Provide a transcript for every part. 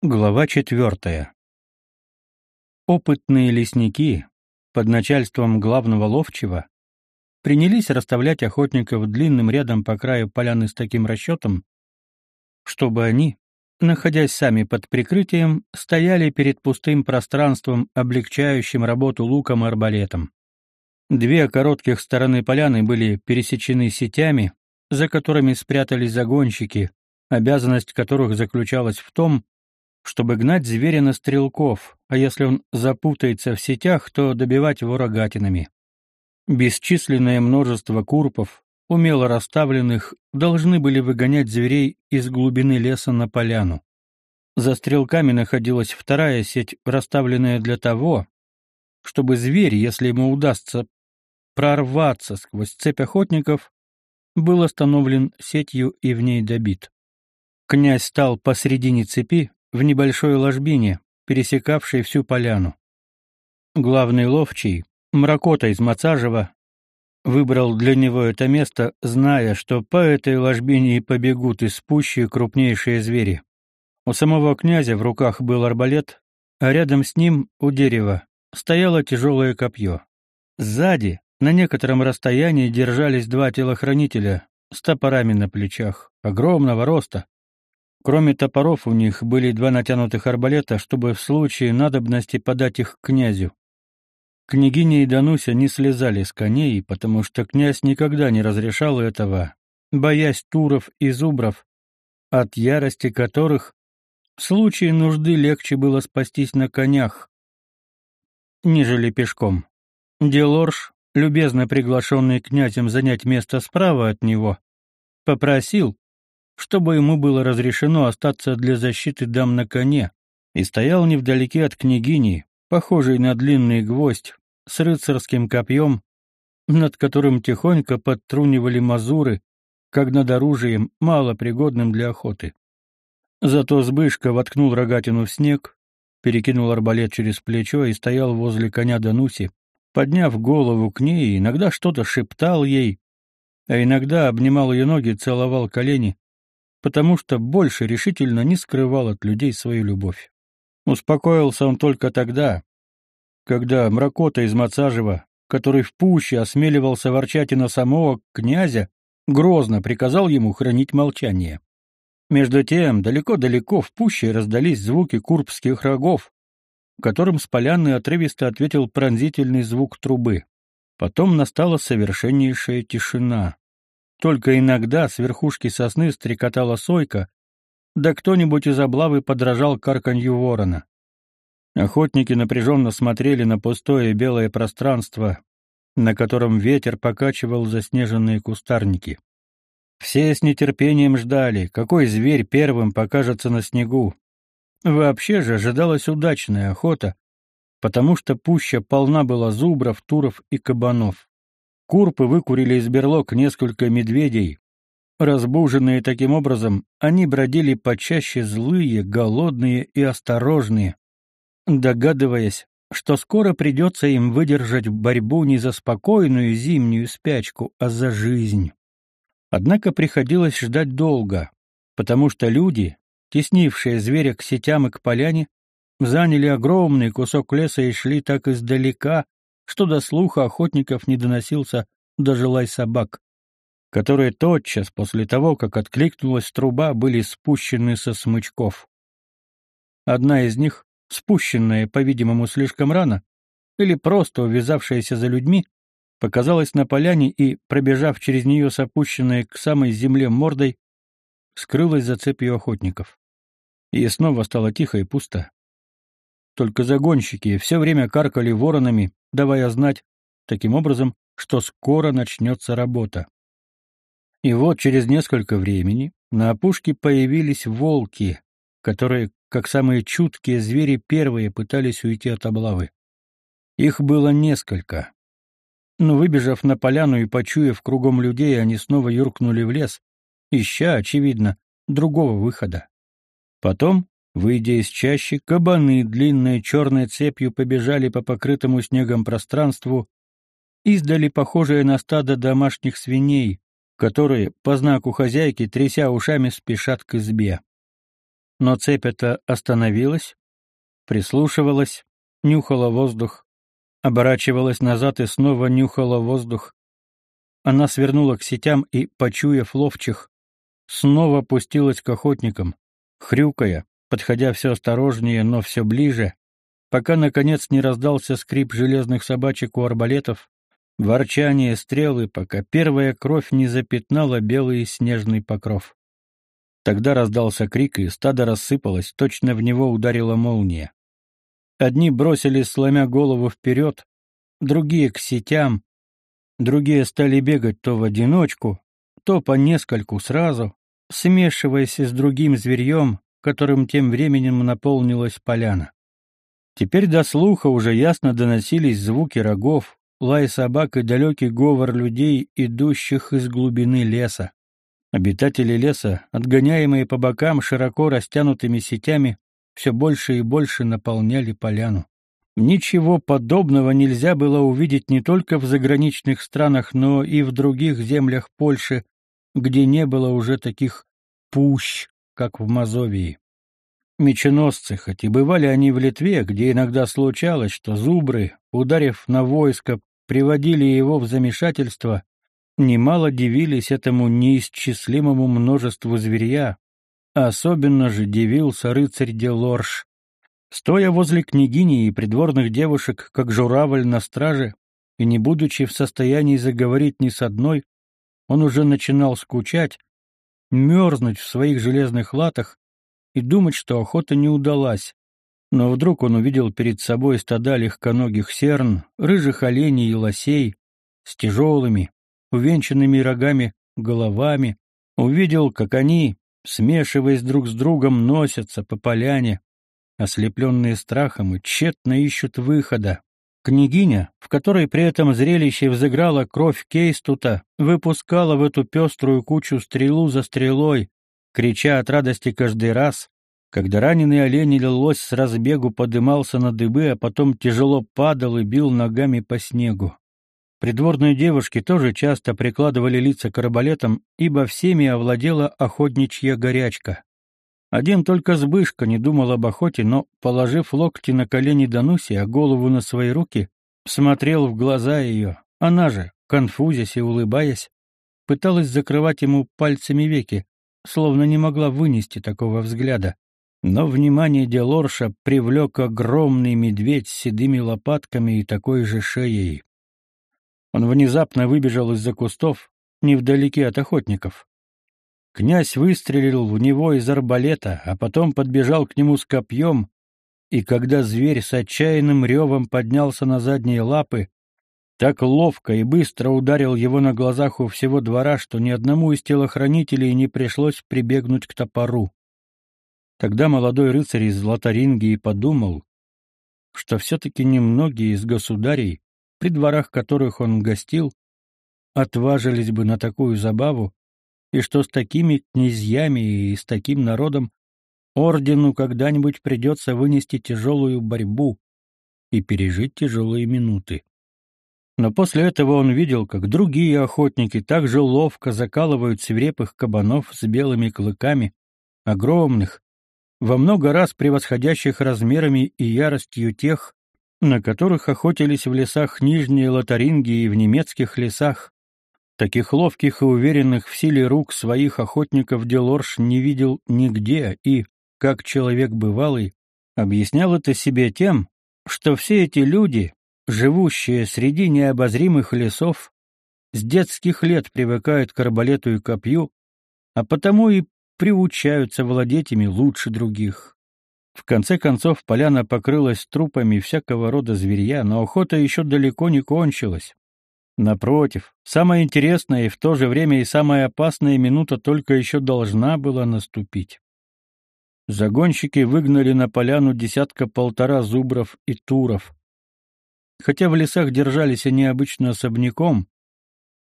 Глава четвертая. Опытные лесники под начальством главного ловчего принялись расставлять охотников длинным рядом по краю поляны с таким расчетом, чтобы они, находясь сами под прикрытием, стояли перед пустым пространством, облегчающим работу луком и арбалетом. Две коротких стороны поляны были пересечены сетями, за которыми спрятались загонщики, обязанность которых заключалась в том, чтобы гнать зверя на стрелков, а если он запутается в сетях, то добивать его рогатинами. Бесчисленное множество курпов, умело расставленных, должны были выгонять зверей из глубины леса на поляну. За стрелками находилась вторая сеть, расставленная для того, чтобы зверь, если ему удастся прорваться сквозь цепь охотников, был остановлен сетью и в ней добит. Князь стал посредине цепи, в небольшой ложбине, пересекавшей всю поляну. Главный ловчий, Мракота из Мацажева, выбрал для него это место, зная, что по этой ложбине побегут из пущи крупнейшие звери. У самого князя в руках был арбалет, а рядом с ним, у дерева, стояло тяжелое копье. Сзади, на некотором расстоянии, держались два телохранителя с топорами на плечах, огромного роста, Кроме топоров у них были два натянутых арбалета, чтобы в случае надобности подать их князю. Княгиня и Дануся не слезали с коней, потому что князь никогда не разрешал этого, боясь туров и зубров, от ярости которых в случае нужды легче было спастись на конях, нежели пешком. Делорж, любезно приглашенный князем занять место справа от него, попросил, чтобы ему было разрешено остаться для защиты дам на коне, и стоял невдалеке от княгини, похожий на длинный гвоздь, с рыцарским копьем, над которым тихонько подтрунивали мазуры, как над оружием, мало пригодным для охоты. Зато Збышка воткнул рогатину в снег, перекинул арбалет через плечо и стоял возле коня Дануси, подняв голову к ней, иногда что-то шептал ей, а иногда обнимал ее ноги, целовал колени, потому что больше решительно не скрывал от людей свою любовь. Успокоился он только тогда, когда мракота из Мацажева, который в пуще осмеливался ворчать и на самого князя, грозно приказал ему хранить молчание. Между тем, далеко-далеко в пуще раздались звуки курбских рогов, которым с поляны отрывисто ответил пронзительный звук трубы. Потом настала совершеннейшая тишина. Только иногда с верхушки сосны стрекотала сойка, да кто-нибудь из облавы подражал карканью ворона. Охотники напряженно смотрели на пустое белое пространство, на котором ветер покачивал заснеженные кустарники. Все с нетерпением ждали, какой зверь первым покажется на снегу. Вообще же ожидалась удачная охота, потому что пуща полна была зубров, туров и кабанов. Курпы выкурили из берлог несколько медведей. Разбуженные таким образом, они бродили почаще злые, голодные и осторожные, догадываясь, что скоро придется им выдержать борьбу не за спокойную зимнюю спячку, а за жизнь. Однако приходилось ждать долго, потому что люди, теснившие зверя к сетям и к поляне, заняли огромный кусок леса и шли так издалека, что до слуха охотников не доносился даже лай собак, которые тотчас после того, как откликнулась труба, были спущены со смычков. Одна из них, спущенная, по-видимому, слишком рано, или просто увязавшаяся за людьми, показалась на поляне и, пробежав через нее с опущенной к самой земле мордой, скрылась за цепью охотников. И снова стало тихо и пусто. Только загонщики все время каркали воронами, давая знать, таким образом, что скоро начнется работа. И вот через несколько времени на опушке появились волки, которые, как самые чуткие звери, первые пытались уйти от облавы. Их было несколько. Но выбежав на поляну и почуяв кругом людей, они снова юркнули в лес, ища, очевидно, другого выхода. Потом Выйдя из чащи, кабаны длинной черной цепью побежали по покрытому снегом пространству, издали похожее на стадо домашних свиней, которые, по знаку хозяйки, тряся ушами, спешат к избе. но цепь эта остановилась, прислушивалась, нюхала воздух, оборачивалась назад и снова нюхала воздух. Она свернула к сетям и, почуяв ловчих, снова пустилась к охотникам, хрюкая, подходя все осторожнее, но все ближе, пока, наконец, не раздался скрип железных собачек у арбалетов, ворчание стрелы, пока первая кровь не запятнала белый снежный покров. Тогда раздался крик, и стадо рассыпалось, точно в него ударила молния. Одни бросились, сломя голову вперед, другие — к сетям, другие стали бегать то в одиночку, то по нескольку сразу, смешиваясь с другим зверьем, которым тем временем наполнилась поляна. Теперь до слуха уже ясно доносились звуки рогов, лай собак и далекий говор людей, идущих из глубины леса. Обитатели леса, отгоняемые по бокам широко растянутыми сетями, все больше и больше наполняли поляну. Ничего подобного нельзя было увидеть не только в заграничных странах, но и в других землях Польши, где не было уже таких пущ, как в Мазовии. Меченосцы, хоть и бывали они в Литве, где иногда случалось, что зубры, ударив на войско, приводили его в замешательство, немало дивились этому неисчислимому множеству зверья, особенно же дивился рыцарь Делорж. Стоя возле княгини и придворных девушек, как журавль на страже, и не будучи в состоянии заговорить ни с одной, он уже начинал скучать, мерзнуть в своих железных латах и думать, что охота не удалась. Но вдруг он увидел перед собой стада легконогих серн, рыжих оленей и лосей, с тяжелыми, увенчанными рогами головами, увидел, как они, смешиваясь друг с другом, носятся по поляне, ослепленные страхом и тщетно ищут выхода. Княгиня, в которой при этом зрелище взыграла кровь Кейстута, выпускала в эту пеструю кучу стрелу за стрелой, крича от радости каждый раз, когда раненый олень или лось с разбегу подымался на дыбы, а потом тяжело падал и бил ногами по снегу. Придворные девушки тоже часто прикладывали лица к арбалетам, ибо всеми овладела охотничья горячка. Один только Збышка не думал об охоте, но, положив локти на колени Дануси, а голову на свои руки, смотрел в глаза ее. Она же, конфузясь и улыбаясь, пыталась закрывать ему пальцами веки, словно не могла вынести такого взгляда. Но внимание Делорша привлек огромный медведь с седыми лопатками и такой же шеей. Он внезапно выбежал из-за кустов, невдалеке от охотников. Князь выстрелил в него из арбалета, а потом подбежал к нему с копьем, и когда зверь с отчаянным ревом поднялся на задние лапы, так ловко и быстро ударил его на глазах у всего двора, что ни одному из телохранителей не пришлось прибегнуть к топору. Тогда молодой рыцарь из Лотарингии подумал, что все-таки немногие из государей, при дворах которых он гостил, отважились бы на такую забаву, и что с такими князьями и с таким народом ордену когда-нибудь придется вынести тяжелую борьбу и пережить тяжелые минуты. Но после этого он видел, как другие охотники так же ловко закалывают свирепых кабанов с белыми клыками, огромных, во много раз превосходящих размерами и яростью тех, на которых охотились в лесах Нижней Лотарингии и в немецких лесах. Таких ловких и уверенных в силе рук своих охотников Делорж не видел нигде и, как человек бывалый, объяснял это себе тем, что все эти люди, живущие среди необозримых лесов, с детских лет привыкают к арбалету и копью, а потому и приучаются владеть ими лучше других. В конце концов поляна покрылась трупами всякого рода зверья, но охота еще далеко не кончилась. Напротив, самая интересная и в то же время и самая опасная минута только еще должна была наступить. Загонщики выгнали на поляну десятка-полтора зубров и туров. Хотя в лесах держались они обычно особняком,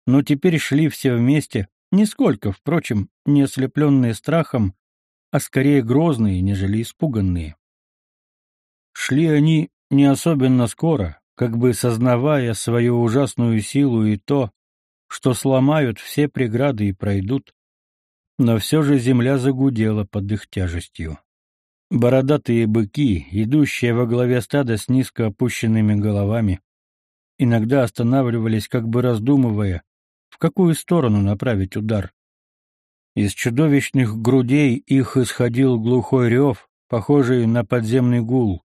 но теперь шли все вместе, нисколько, впрочем, не ослепленные страхом, а скорее грозные, нежели испуганные. Шли они не особенно скоро, как бы сознавая свою ужасную силу и то, что сломают все преграды и пройдут, но все же земля загудела под их тяжестью. Бородатые быки, идущие во главе стада с низко опущенными головами, иногда останавливались, как бы раздумывая, в какую сторону направить удар. Из чудовищных грудей их исходил глухой рев, похожий на подземный гул.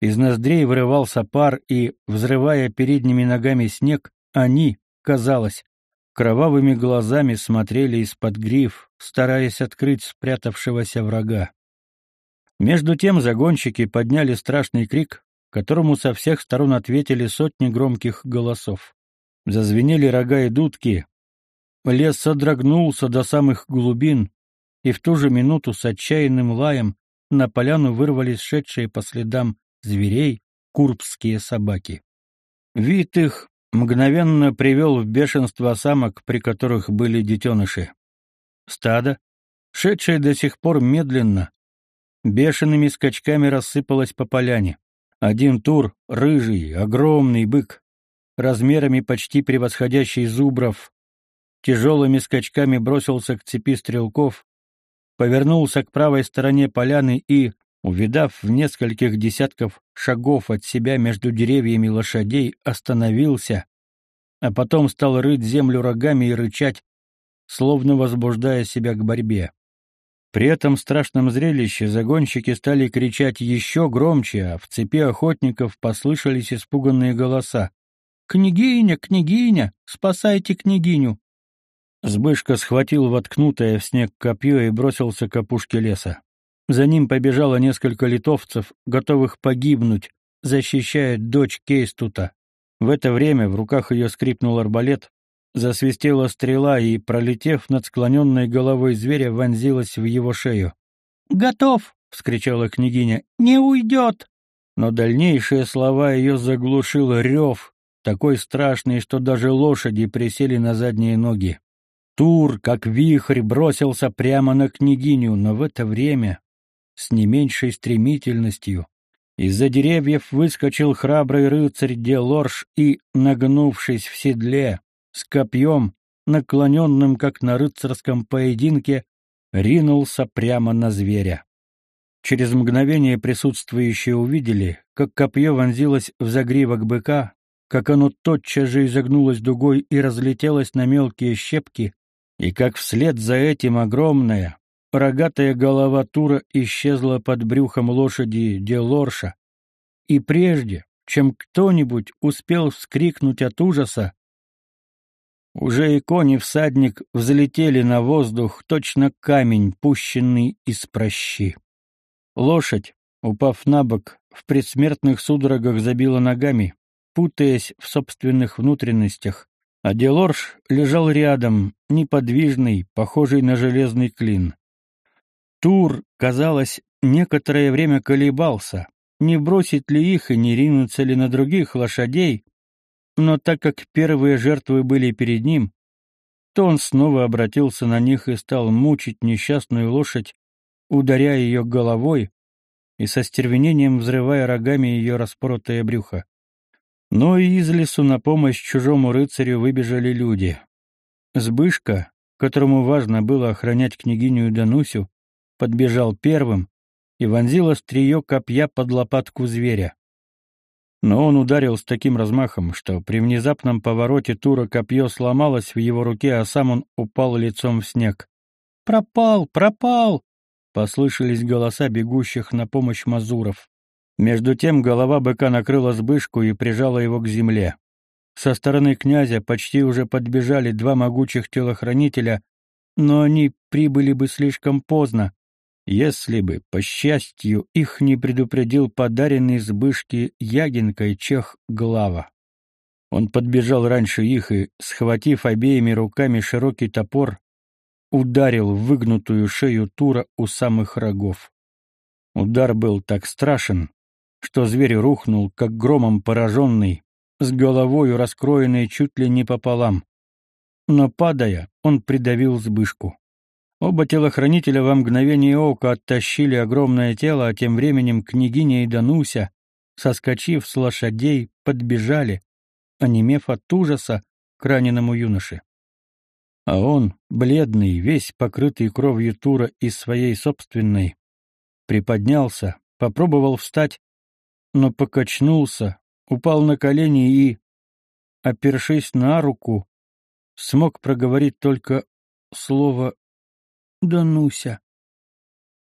Из ноздрей вырывался пар, и, взрывая передними ногами снег, они, казалось, кровавыми глазами смотрели из-под гриф, стараясь открыть спрятавшегося врага. Между тем загонщики подняли страшный крик, которому со всех сторон ответили сотни громких голосов. Зазвенели рога и дудки. Лес содрогнулся до самых глубин, и в ту же минуту с отчаянным лаем на поляну вырвались шедшие по следам зверей курбские собаки. Вид их мгновенно привел в бешенство самок, при которых были детеныши. Стадо, шедшее до сих пор медленно, бешеными скачками рассыпалось по поляне. Один тур, рыжий, огромный бык, размерами почти превосходящий зубров, тяжелыми скачками бросился к цепи стрелков, повернулся к правой стороне поляны и, увидав в нескольких десятков шагов от себя между деревьями лошадей, остановился, а потом стал рыть землю рогами и рычать, словно возбуждая себя к борьбе. При этом страшном зрелище загонщики стали кричать еще громче, а в цепи охотников послышались испуганные голоса. «Княгиня, княгиня! Спасайте княгиню!» Сбышка схватил воткнутое в снег копье и бросился к опушке леса. За ним побежало несколько литовцев, готовых погибнуть, защищая дочь Кейстута. В это время в руках ее скрипнул арбалет, засвистела стрела и, пролетев над склоненной головой зверя, вонзилась в его шею. «Готов!» — вскричала княгиня. «Не уйдет!» Но дальнейшие слова ее заглушил рев, такой страшный, что даже лошади присели на задние ноги. Тур, как вихрь, бросился прямо на княгиню, но в это время с не меньшей стремительностью. Из-за деревьев выскочил храбрый рыцарь Делорж и, нагнувшись в седле, с копьем, наклоненным, как на рыцарском поединке, ринулся прямо на зверя. Через мгновение присутствующие увидели, как копье вонзилось в загривок быка, как оно тотчас же изогнулось дугой и разлетелось на мелкие щепки, и как вслед за этим огромная, Рогатая голова Тура исчезла под брюхом лошади Делорша, и прежде, чем кто-нибудь успел вскрикнуть от ужаса, уже и кони всадник взлетели на воздух, точно камень, пущенный из прощи. Лошадь, упав на бок, в предсмертных судорогах забила ногами, путаясь в собственных внутренностях, а Делорж лежал рядом, неподвижный, похожий на железный клин. Тур, казалось, некоторое время колебался, не бросить ли их и не ринуться ли на других лошадей, но так как первые жертвы были перед ним, то он снова обратился на них и стал мучить несчастную лошадь, ударяя ее головой и со стервенением взрывая рогами ее распоротое брюхо. Но и из лесу на помощь чужому рыцарю выбежали люди. Сбышка, которому важно было охранять княгиню Данусю, подбежал первым и вонзил острие копья под лопатку зверя. Но он ударил с таким размахом, что при внезапном повороте тура копье сломалось в его руке, а сам он упал лицом в снег. «Пропал! Пропал!» — послышались голоса бегущих на помощь мазуров. Между тем голова быка накрыла сбышку и прижала его к земле. Со стороны князя почти уже подбежали два могучих телохранителя, но они прибыли бы слишком поздно, если бы, по счастью, их не предупредил подаренный Збышке Ягинкой чех Глава. Он подбежал раньше их и, схватив обеими руками широкий топор, ударил в выгнутую шею Тура у самых рогов. Удар был так страшен, что зверь рухнул, как громом пораженный, с головою раскроенной чуть ли не пополам. Но, падая, он придавил Збышку. Оба телохранителя во мгновение ока оттащили огромное тело, а тем временем княгиня и Дануся, соскочив с лошадей, подбежали, онемев от ужаса, к раненому юноше. А он, бледный, весь покрытый кровью Тура из своей собственной, приподнялся, попробовал встать, но покачнулся, упал на колени и, опершись на руку, смог проговорить только слово «Дануся».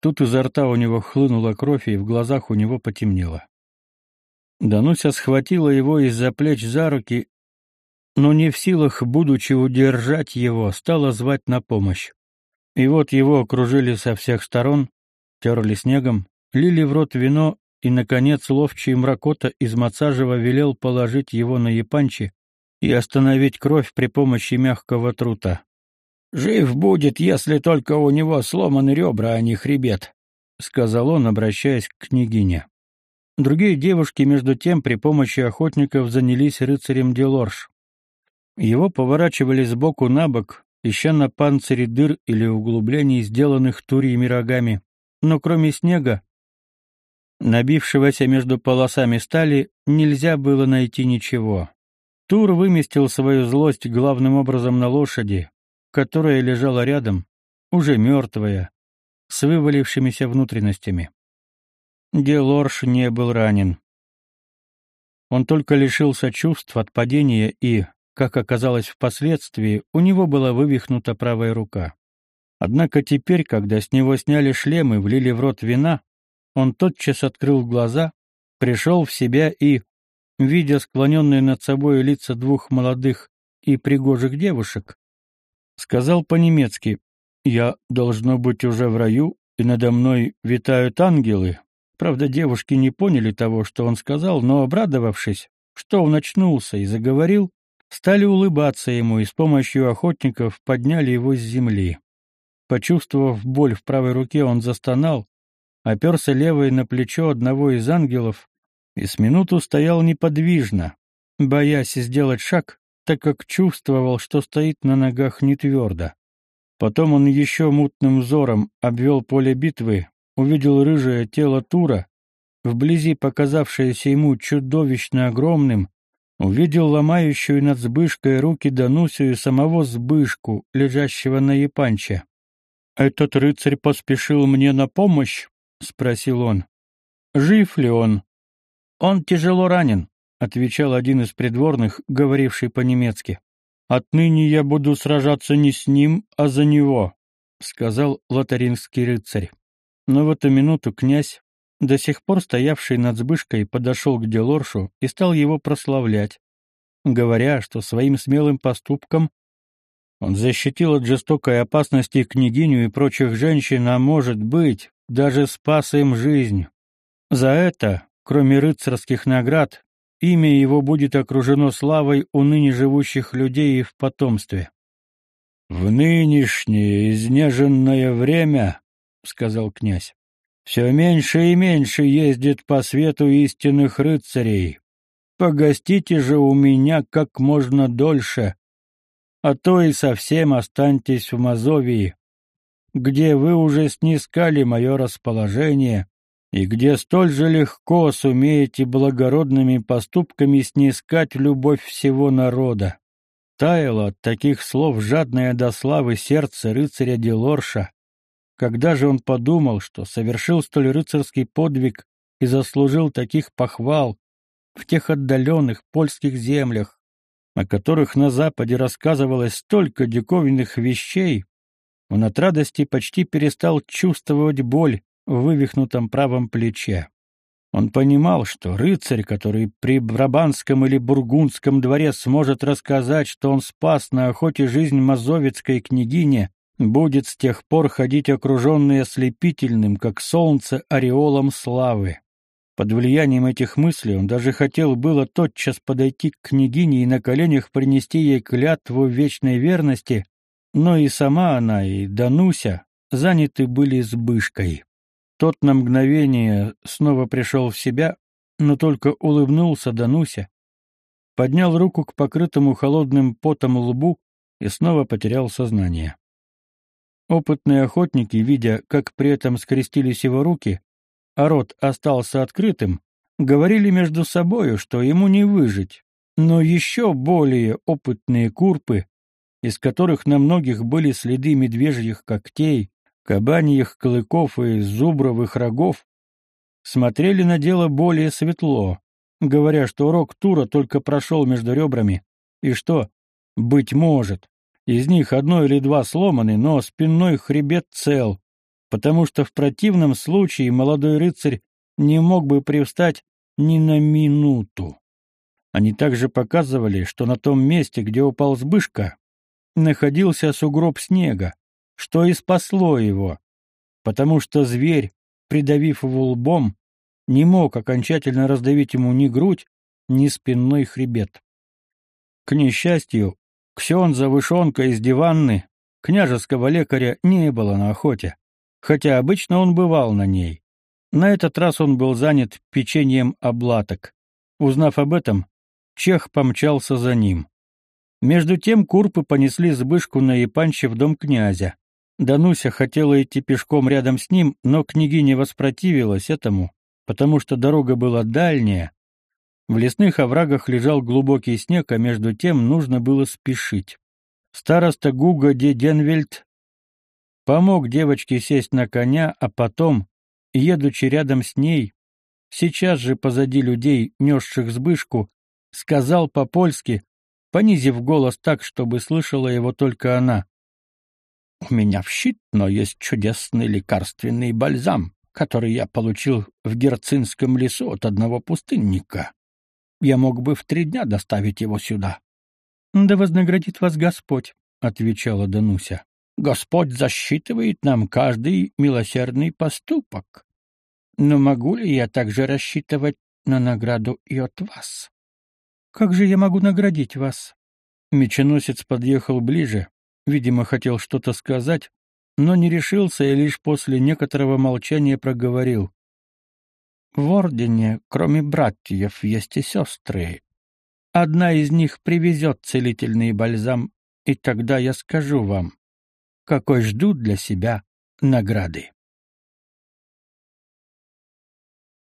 Тут изо рта у него хлынула кровь, и в глазах у него потемнело. Дануся схватила его из-за плеч за руки, но не в силах, будучи удержать его, стала звать на помощь. И вот его окружили со всех сторон, терли снегом, лили в рот вино, и, наконец, ловчий мракота из Мацажева велел положить его на Япанчи и остановить кровь при помощи мягкого трута. «Жив будет, если только у него сломаны ребра, а не хребет», — сказал он, обращаясь к княгине. Другие девушки, между тем, при помощи охотников занялись рыцарем Делорж. Его поворачивали сбоку на бок, ища на панцире дыр или углублений, сделанных турьями рогами. Но кроме снега, набившегося между полосами стали, нельзя было найти ничего. Тур выместил свою злость главным образом на лошади, которая лежала рядом, уже мертвая, с вывалившимися внутренностями. Делорж не был ранен. Он только лишился чувств от падения и, как оказалось впоследствии, у него была вывихнута правая рука. Однако теперь, когда с него сняли шлем и влили в рот вина, он тотчас открыл глаза, пришел в себя и, видя склоненные над собой лица двух молодых и пригожих девушек, сказал по-немецки «Я, должно быть, уже в раю, и надо мной витают ангелы». Правда, девушки не поняли того, что он сказал, но, обрадовавшись, что он очнулся и заговорил, стали улыбаться ему и с помощью охотников подняли его с земли. Почувствовав боль в правой руке, он застонал, оперся левой на плечо одного из ангелов и с минуту стоял неподвижно, боясь сделать шаг, так как чувствовал, что стоит на ногах не твердо. Потом он еще мутным взором обвел поле битвы, увидел рыжее тело Тура, вблизи показавшееся ему чудовищно огромным, увидел ломающую над Збышкой руки Данусю и самого Збышку, лежащего на Япанче. «Этот рыцарь поспешил мне на помощь?» — спросил он. «Жив ли он?» «Он тяжело ранен отвечал один из придворных, говоривший по-немецки. Отныне я буду сражаться не с ним, а за него, сказал лотаринский рыцарь. Но в эту минуту князь, до сих пор стоявший над Збышкой, подошел к Делоршу и стал его прославлять, говоря, что своим смелым поступком он защитил от жестокой опасности княгиню и прочих женщин, а может быть, даже спас им жизнь. За это, кроме рыцарских наград, имя его будет окружено славой у ныне живущих людей и в потомстве. «В нынешнее изнеженное время, — сказал князь, — все меньше и меньше ездит по свету истинных рыцарей. Погостите же у меня как можно дольше, а то и совсем останьтесь в Мазовии, где вы уже снискали мое расположение, и где столь же легко сумеете благородными поступками снискать любовь всего народа. Таяло от таких слов жадное до славы сердце рыцаря Делорша. Когда же он подумал, что совершил столь рыцарский подвиг и заслужил таких похвал в тех отдаленных польских землях, о которых на Западе рассказывалось столько диковинных вещей, он от радости почти перестал чувствовать боль, в вывихнутом правом плече. Он понимал, что рыцарь, который при Брабанском или Бургундском дворе сможет рассказать, что он спас на охоте жизнь мазовецкой княгине, будет с тех пор ходить окруженный ослепительным, как солнце, ореолом славы. Под влиянием этих мыслей он даже хотел было тотчас подойти к княгине и на коленях принести ей клятву вечной верности, но и сама она, и Дануся заняты были сбышкой. Тот на мгновение снова пришел в себя, но только улыбнулся Дануся, поднял руку к покрытому холодным потом лбу и снова потерял сознание. Опытные охотники, видя, как при этом скрестились его руки, а рот остался открытым, говорили между собою, что ему не выжить, но еще более опытные курпы, из которых на многих были следы медвежьих когтей, кабаньих клыков и зубровых рогов, смотрели на дело более светло, говоря, что урок тура только прошел между ребрами, и что, быть может, из них одно или два сломаны, но спинной хребет цел, потому что в противном случае молодой рыцарь не мог бы привстать ни на минуту. Они также показывали, что на том месте, где упал Збышка, находился сугроб снега, что и спасло его, потому что зверь, придавив его лбом, не мог окончательно раздавить ему ни грудь, ни спинной хребет. К несчастью, Ксенза Вышонка из диванны, княжеского лекаря, не было на охоте, хотя обычно он бывал на ней. На этот раз он был занят печеньем облаток. Узнав об этом, Чех помчался за ним. Между тем курпы понесли Збышку на Япанче в дом князя. Дануся хотела идти пешком рядом с ним, но княгиня воспротивилась этому, потому что дорога была дальняя. В лесных оврагах лежал глубокий снег, а между тем нужно было спешить. Староста Гуга де Денвельд помог девочке сесть на коня, а потом, едучи рядом с ней, сейчас же позади людей, несших сбышку, сказал по-польски, понизив голос так, чтобы слышала его только она. «У меня в Щитно есть чудесный лекарственный бальзам, который я получил в Герцинском лесу от одного пустынника. Я мог бы в три дня доставить его сюда». «Да вознаградит вас Господь», — отвечала Дануся. «Господь засчитывает нам каждый милосердный поступок. Но могу ли я также рассчитывать на награду и от вас?» Как же я могу наградить вас? Меченосец подъехал ближе, видимо, хотел что-то сказать, но не решился и лишь после некоторого молчания проговорил. В ордене, кроме братьев, есть и сестры. Одна из них привезет целительный бальзам, и тогда я скажу вам, какой жду для себя награды.